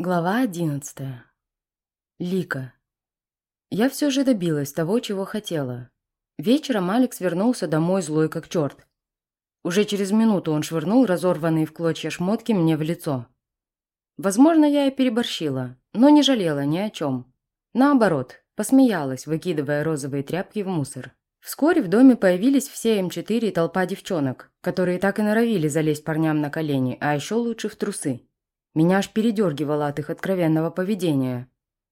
Глава одиннадцатая. Лика. Я все же добилась того, чего хотела. Вечером Алекс вернулся домой злой как черт. Уже через минуту он швырнул разорванные в клочья шмотки мне в лицо. Возможно, я и переборщила, но не жалела ни о чем. Наоборот, посмеялась, выкидывая розовые тряпки в мусор. Вскоре в доме появились все М4 и толпа девчонок, которые так и норовили залезть парням на колени, а еще лучше в трусы. Меня аж передергивало от их откровенного поведения.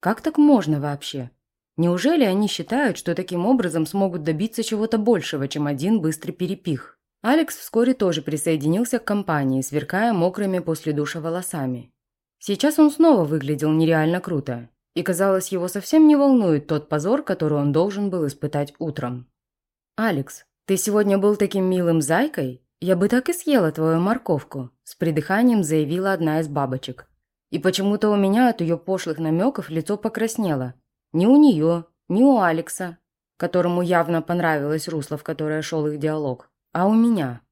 Как так можно вообще? Неужели они считают, что таким образом смогут добиться чего-то большего, чем один быстрый перепих? Алекс вскоре тоже присоединился к компании, сверкая мокрыми после душа волосами. Сейчас он снова выглядел нереально круто, и казалось, его совсем не волнует тот позор, который он должен был испытать утром. «Алекс, ты сегодня был таким милым зайкой? Я бы так и съела твою морковку», с придыханием заявила одна из бабочек. И почему-то у меня от ее пошлых намеков лицо покраснело. Ни у нее, ни у Алекса, которому явно понравилось русло, в которое шел их диалог, а у меня.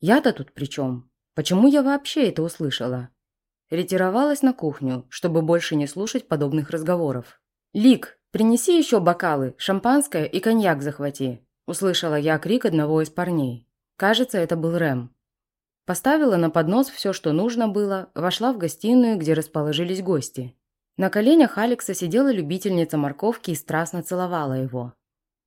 Я-то тут при чем? Почему я вообще это услышала? Ретировалась на кухню, чтобы больше не слушать подобных разговоров. «Лик, принеси еще бокалы, шампанское и коньяк захвати», услышала я крик одного из парней. Кажется, это был Рэм. Поставила на поднос все, что нужно было, вошла в гостиную, где расположились гости. На коленях Алекса сидела любительница морковки и страстно целовала его.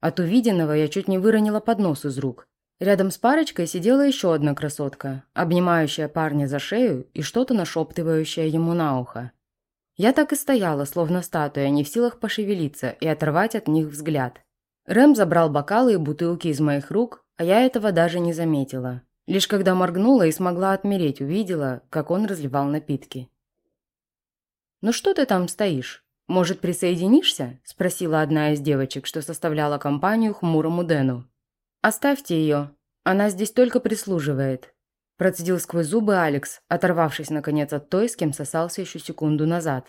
От увиденного я чуть не выронила поднос из рук. Рядом с парочкой сидела еще одна красотка, обнимающая парня за шею и что-то нашептывающая ему на ухо. Я так и стояла, словно статуя, не в силах пошевелиться и оторвать от них взгляд. Рэм забрал бокалы и бутылки из моих рук, а я этого даже не заметила. Лишь когда моргнула и смогла отмереть, увидела, как он разливал напитки. «Ну что ты там стоишь? Может, присоединишься?» – спросила одна из девочек, что составляла компанию хмурому Дэну. «Оставьте ее. Она здесь только прислуживает», – процедил сквозь зубы Алекс, оторвавшись, наконец, от той, с кем сосался еще секунду назад.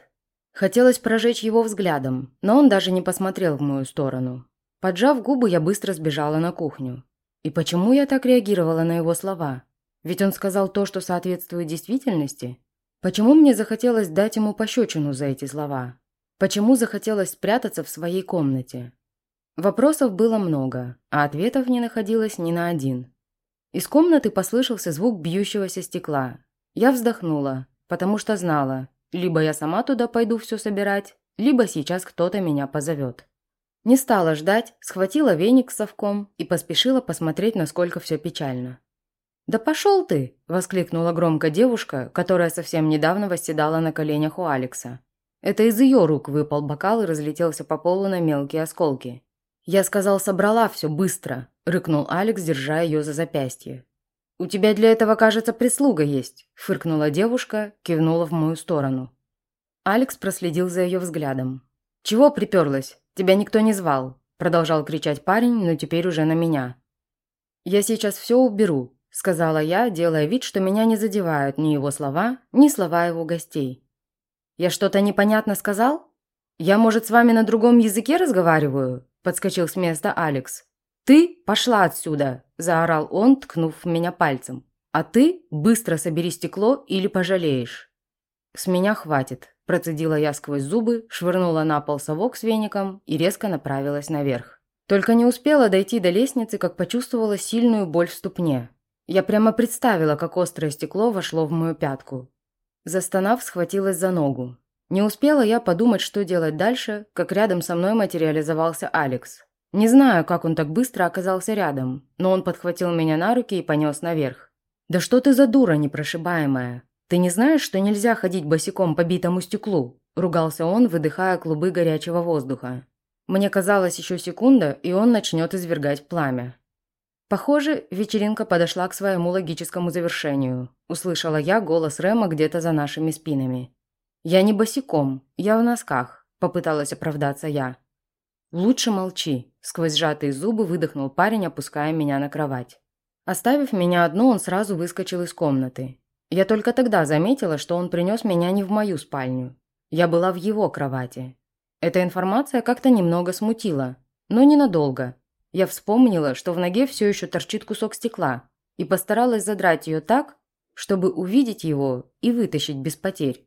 Хотелось прожечь его взглядом, но он даже не посмотрел в мою сторону. Поджав губы, я быстро сбежала на кухню. И почему я так реагировала на его слова? Ведь он сказал то, что соответствует действительности. Почему мне захотелось дать ему пощечину за эти слова? Почему захотелось спрятаться в своей комнате? Вопросов было много, а ответов не находилось ни на один. Из комнаты послышался звук бьющегося стекла. Я вздохнула, потому что знала, либо я сама туда пойду все собирать, либо сейчас кто-то меня позовет. Не стала ждать, схватила веник с совком и поспешила посмотреть, насколько все печально. «Да пошел ты!» – воскликнула громко девушка, которая совсем недавно восседала на коленях у Алекса. Это из ее рук выпал бокал и разлетелся по полу на мелкие осколки. «Я сказал, собрала все быстро», – рыкнул Алекс, держа ее за запястье. «У тебя для этого, кажется, прислуга есть», – фыркнула девушка, кивнула в мою сторону. Алекс проследил за ее взглядом. «Чего приперлась? Тебя никто не звал», – продолжал кричать парень, но теперь уже на меня. «Я сейчас все уберу», – сказала я, делая вид, что меня не задевают ни его слова, ни слова его гостей. «Я что-то непонятно сказал? Я, может, с вами на другом языке разговариваю?» – подскочил с места Алекс. «Ты пошла отсюда!» – заорал он, ткнув меня пальцем. «А ты быстро собери стекло или пожалеешь». «С меня хватит», Процедила я сквозь зубы, швырнула на пол совок с веником и резко направилась наверх. Только не успела дойти до лестницы, как почувствовала сильную боль в ступне. Я прямо представила, как острое стекло вошло в мою пятку. Застонав, схватилась за ногу. Не успела я подумать, что делать дальше, как рядом со мной материализовался Алекс. Не знаю, как он так быстро оказался рядом, но он подхватил меня на руки и понес наверх. «Да что ты за дура непрошибаемая? «Ты не знаешь, что нельзя ходить босиком по битому стеклу?» – ругался он, выдыхая клубы горячего воздуха. Мне казалось еще секунда, и он начнет извергать пламя. Похоже, вечеринка подошла к своему логическому завершению. Услышала я голос Рема где-то за нашими спинами. «Я не босиком, я в носках», – попыталась оправдаться я. «Лучше молчи», – сквозь сжатые зубы выдохнул парень, опуская меня на кровать. Оставив меня одну, он сразу выскочил из комнаты. Я только тогда заметила, что он принес меня не в мою спальню. Я была в его кровати. Эта информация как-то немного смутила, но ненадолго. Я вспомнила, что в ноге все еще торчит кусок стекла, и постаралась задрать ее так, чтобы увидеть его и вытащить без потерь.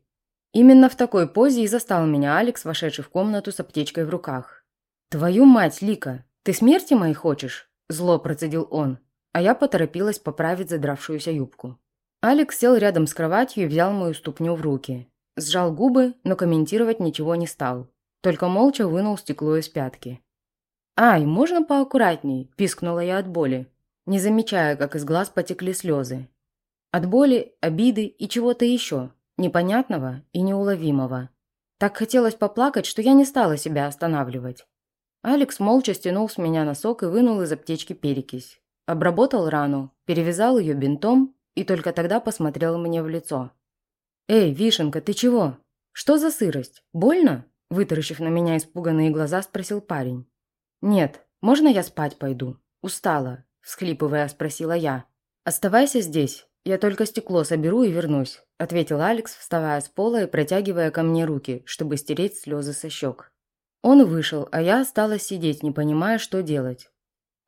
Именно в такой позе и застал меня Алекс, вошедший в комнату с аптечкой в руках. «Твою мать, Лика, ты смерти моей хочешь?» – зло процедил он, а я поторопилась поправить задравшуюся юбку. Алекс сел рядом с кроватью и взял мою ступню в руки. Сжал губы, но комментировать ничего не стал. Только молча вынул стекло из пятки. «Ай, можно поаккуратней?» – пискнула я от боли, не замечая, как из глаз потекли слезы. От боли, обиды и чего-то еще, непонятного и неуловимого. Так хотелось поплакать, что я не стала себя останавливать. Алекс молча стянул с меня носок и вынул из аптечки перекись. Обработал рану, перевязал ее бинтом и только тогда посмотрел мне в лицо. «Эй, Вишенка, ты чего? Что за сырость? Больно?» Вытаращив на меня испуганные глаза, спросил парень. «Нет, можно я спать пойду? Устала», – всхлипывая, спросила я. «Оставайся здесь, я только стекло соберу и вернусь», – ответил Алекс, вставая с пола и протягивая ко мне руки, чтобы стереть слезы со щек. Он вышел, а я осталась сидеть, не понимая, что делать.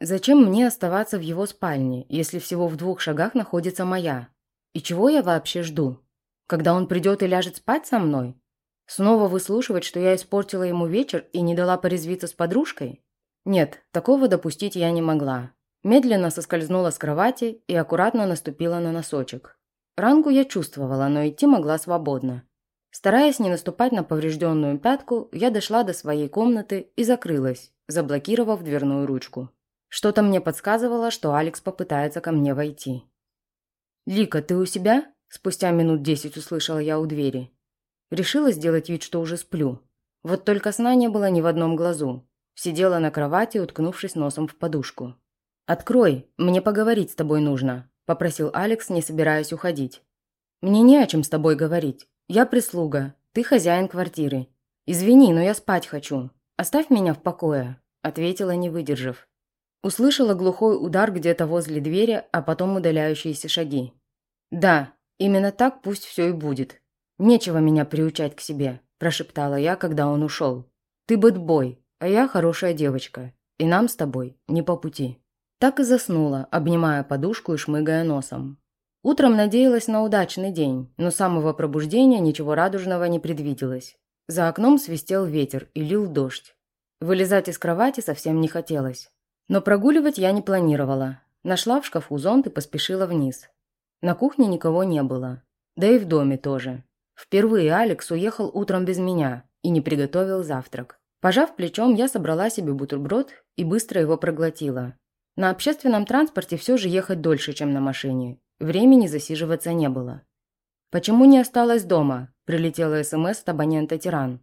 Зачем мне оставаться в его спальне, если всего в двух шагах находится моя? И чего я вообще жду? Когда он придет и ляжет спать со мной? Снова выслушивать, что я испортила ему вечер и не дала порезвиться с подружкой? Нет, такого допустить я не могла. Медленно соскользнула с кровати и аккуратно наступила на носочек. Ранку я чувствовала, но идти могла свободно. Стараясь не наступать на поврежденную пятку, я дошла до своей комнаты и закрылась, заблокировав дверную ручку. Что-то мне подсказывало, что Алекс попытается ко мне войти. «Лика, ты у себя?» – спустя минут десять услышала я у двери. Решила сделать вид, что уже сплю. Вот только сна не было ни в одном глазу. Сидела на кровати, уткнувшись носом в подушку. «Открой, мне поговорить с тобой нужно», – попросил Алекс, не собираясь уходить. «Мне не о чем с тобой говорить. Я прислуга, ты хозяин квартиры. Извини, но я спать хочу. Оставь меня в покое», – ответила, не выдержав. Услышала глухой удар где-то возле двери, а потом удаляющиеся шаги. «Да, именно так пусть все и будет. Нечего меня приучать к себе», – прошептала я, когда он ушел. «Ты бэтбой, а я хорошая девочка, и нам с тобой не по пути». Так и заснула, обнимая подушку и шмыгая носом. Утром надеялась на удачный день, но с самого пробуждения ничего радужного не предвиделось. За окном свистел ветер и лил дождь. Вылезать из кровати совсем не хотелось. Но прогуливать я не планировала. Нашла в шкафу зонт и поспешила вниз. На кухне никого не было. Да и в доме тоже. Впервые Алекс уехал утром без меня и не приготовил завтрак. Пожав плечом, я собрала себе бутерброд и быстро его проглотила. На общественном транспорте все же ехать дольше, чем на машине. Времени засиживаться не было. «Почему не осталась дома?» – прилетела СМС от абонента «Тиран».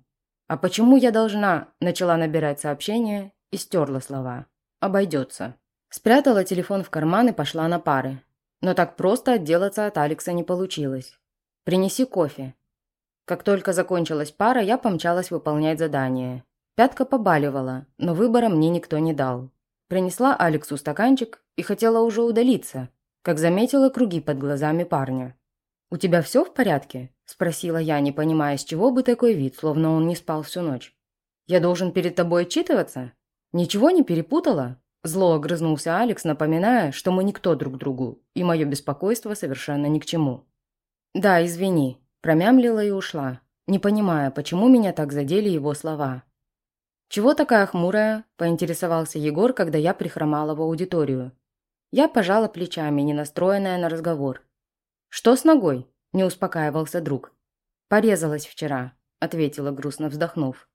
«А почему я должна?» – начала набирать сообщение и стерла слова. Обойдется. Спрятала телефон в карман и пошла на пары. Но так просто отделаться от Алекса не получилось. «Принеси кофе». Как только закончилась пара, я помчалась выполнять задание. Пятка побаливала, но выбора мне никто не дал. Принесла Алексу стаканчик и хотела уже удалиться, как заметила круги под глазами парня. «У тебя все в порядке?» – спросила я, не понимая, с чего бы такой вид, словно он не спал всю ночь. «Я должен перед тобой отчитываться?» «Ничего не перепутала?» Зло огрызнулся Алекс, напоминая, что мы никто друг другу, и мое беспокойство совершенно ни к чему. «Да, извини», – промямлила и ушла, не понимая, почему меня так задели его слова. «Чего такая хмурая?» – поинтересовался Егор, когда я прихромала в аудиторию. Я пожала плечами, не настроенная на разговор. «Что с ногой?» – не успокаивался друг. «Порезалась вчера», – ответила, грустно вздохнув.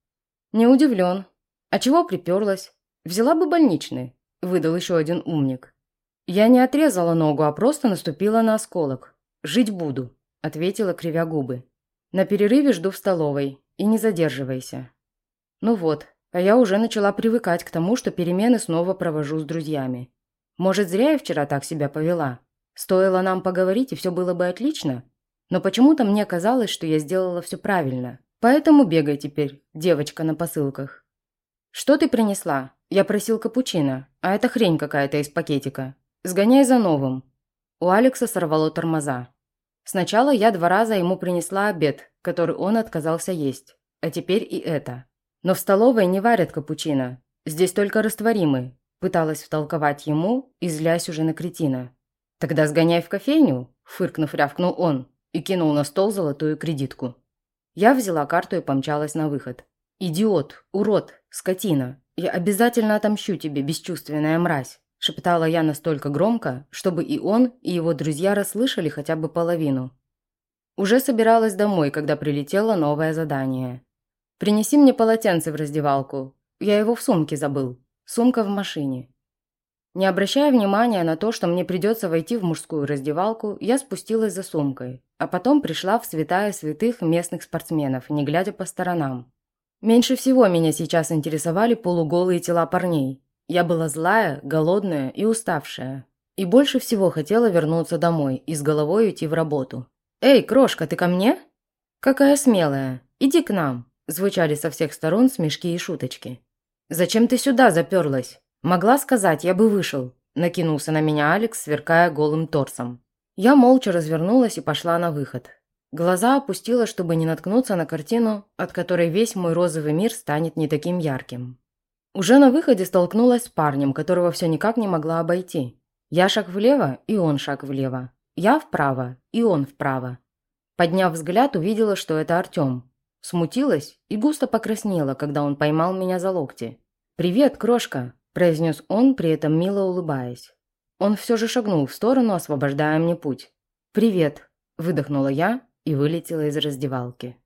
«Не удивлен. «А чего приперлась? Взяла бы больничный», – выдал еще один умник. «Я не отрезала ногу, а просто наступила на осколок. Жить буду», – ответила, кривя губы. «На перерыве жду в столовой. И не задерживайся». Ну вот, а я уже начала привыкать к тому, что перемены снова провожу с друзьями. Может, зря я вчера так себя повела? Стоило нам поговорить, и все было бы отлично? Но почему-то мне казалось, что я сделала все правильно. Поэтому бегай теперь, девочка на посылках. «Что ты принесла? Я просил капучино, а это хрень какая-то из пакетика. Сгоняй за новым». У Алекса сорвало тормоза. Сначала я два раза ему принесла обед, который он отказался есть, а теперь и это. Но в столовой не варят капучино, здесь только растворимый, пыталась втолковать ему и уже на кретина. «Тогда сгоняй в кофейню», – фыркнув рявкнул он и кинул на стол золотую кредитку. Я взяла карту и помчалась на выход. «Идиот! Урод! Скотина! Я обязательно отомщу тебе, бесчувственная мразь!» Шептала я настолько громко, чтобы и он, и его друзья расслышали хотя бы половину. Уже собиралась домой, когда прилетело новое задание. «Принеси мне полотенце в раздевалку. Я его в сумке забыл. Сумка в машине». Не обращая внимания на то, что мне придется войти в мужскую раздевалку, я спустилась за сумкой, а потом пришла в святая святых местных спортсменов, не глядя по сторонам. Меньше всего меня сейчас интересовали полуголые тела парней. Я была злая, голодная и уставшая. И больше всего хотела вернуться домой и с головой уйти в работу. «Эй, крошка, ты ко мне?» «Какая смелая! Иди к нам!» Звучали со всех сторон смешки и шуточки. «Зачем ты сюда заперлась?» «Могла сказать, я бы вышел», – накинулся на меня Алекс, сверкая голым торсом. Я молча развернулась и пошла на выход. Глаза опустила, чтобы не наткнуться на картину, от которой весь мой розовый мир станет не таким ярким. Уже на выходе столкнулась с парнем, которого все никак не могла обойти. Я шаг влево, и он шаг влево. Я вправо, и он вправо. Подняв взгляд, увидела, что это Артем. Смутилась и густо покраснела, когда он поймал меня за локти. «Привет, крошка!» – произнес он, при этом мило улыбаясь. Он все же шагнул в сторону, освобождая мне путь. «Привет!» – выдохнула я и вылетела из раздевалки.